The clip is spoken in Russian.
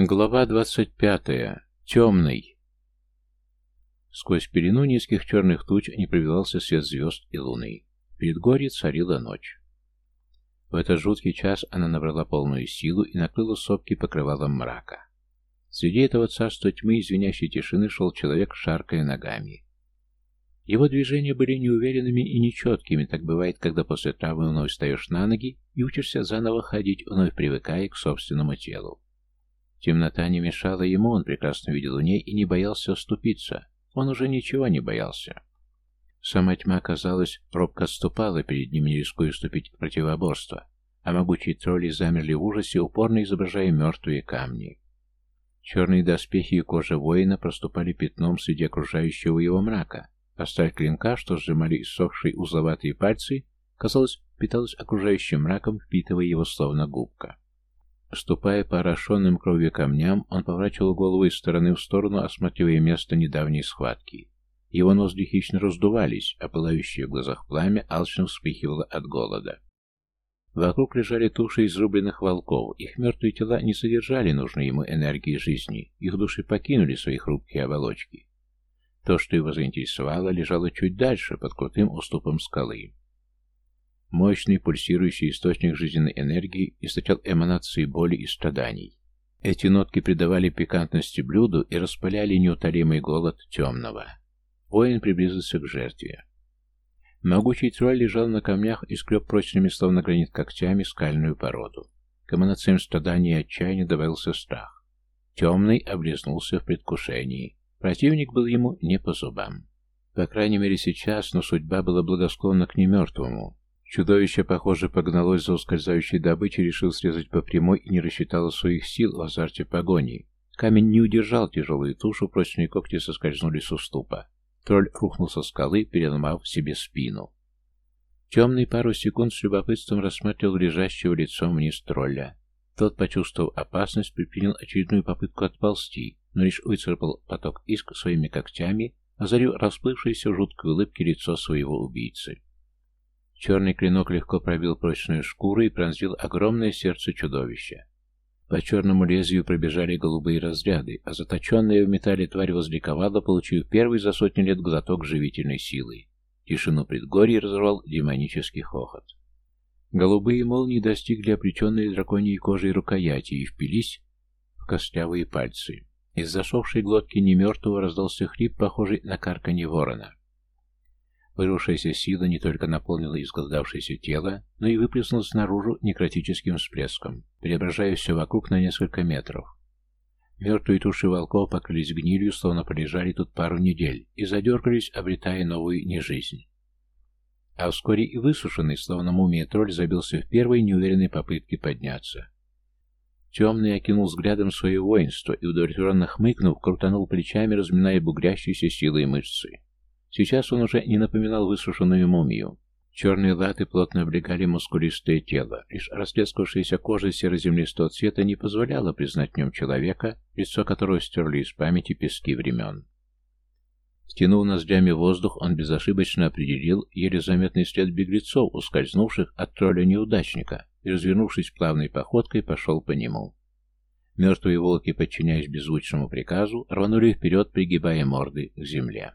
Глава двадцать пятая. Темный. Сквозь пелену низких черных туч не пробивался свет звезд и луны. Перед горе царила ночь. В этот жуткий час она набрала полную силу и накрыла сопки покрывалом мрака. Среди этого царства тьмы и звенящей тишины шел человек, шаркая ногами. Его движения были неуверенными и нечеткими, так бывает, когда после травмы вновь встаешь на ноги и учишься заново ходить, вновь привыкая к собственному телу. Темнота не мешала ему, он прекрасно видел в ней и не боялся оступиться. Он уже ничего не боялся. Сама тьма, казалось, робко отступала перед ним, не рискуя уступить в противоборство, а могучие тролли замерли в ужасе, упорно изображая мертвые камни. Черные доспехи и кожа воина проступали пятном среди окружающего его мрака, а сталь клинка, что сжимали иссохшие узловатые пальцы, казалось, питалась окружающим мраком, впитывая его словно губка. Ступая по орошенным кровью камням, он поворачивал голову из стороны в сторону, осматривая место недавней схватки. Его ноздри хищно раздувались, а пылающее в глазах пламя алчно вспыхивало от голода. Вокруг лежали туши изрубленных волков. Их мертвые тела не содержали нужной ему энергии жизни. Их души покинули свои хрупкие оболочки. То, что его заинтересовало, лежало чуть дальше, под крутым уступом скалы. Мощный пульсирующий источник жизненной энергии источал эманации боли и страданий. Эти нотки придавали пикантности блюду и распыляли неутолимый голод темного. Воин приблизился к жертве. Могучий тролль лежал на камнях и скреб прочными, словно гранит когтями, скальную породу. К эманациям страдания и отчаяния добавился страх. Темный облизнулся в предвкушении. Противник был ему не по зубам. По крайней мере сейчас, но судьба была благосклонна к немертвому. Чудовище, похоже, погналось за ускользающей добычей, решил срезать по прямой и не рассчитало своих сил в азарте погони. Камень не удержал тяжелую тушу, прочные когти соскользнули с уступа. Тролль рухнул со скалы, переломав себе спину. Темный пару секунд с любопытством рассматривал лежащего лицом вниз тролля. Тот, почувствовав опасность, предпринял очередную попытку отползти, но лишь выцарапал поток иск своими когтями, озарив расплывшееся в жуткой улыбке лицо своего убийцы. Черный клинок легко пробил прочную шкуру и пронзил огромное сердце чудовища. По черному лезвию пробежали голубые разряды, а заточенная в металле тварь возликовала, получив первый за сотни лет глоток живительной силы. Тишину предгорья разорвал демонический хохот. Голубые молнии достигли опреченной драконьей кожей рукояти и впились в костлявые пальцы. Из засохшей глотки немертвого раздался хрип, похожий на карканье ворона. Вырвавшаяся сила не только наполнила изголодавшееся тело, но и выплеснулась наружу некротическим всплеском, преображая все вокруг на несколько метров. Мертвые туши волков покрылись гнилью, словно полежали тут пару недель, и задергались, обретая новую нежизнь. А вскоре и высушенный, словно мумия тролль, забился в первой неуверенной попытке подняться. Темный окинул взглядом свое воинство и, удовлетворенно хмыкнув, крутанул плечами, разминая бугрящиеся силой мышцы. Сейчас он уже не напоминал высушенную мумию. Черные латы плотно облегали мускулистое тело. Лишь растрескавшаяся кожа серо-землистого цвета не позволяла признать в нем человека, лицо которого стерли из памяти пески времен. Стянув ноздрями воздух, он безошибочно определил еле заметный след беглецов, ускользнувших от тролля-неудачника, и, развернувшись плавной походкой, пошел по нему. Мертвые волки, подчиняясь беззвучному приказу, рванули вперед, пригибая морды к земле.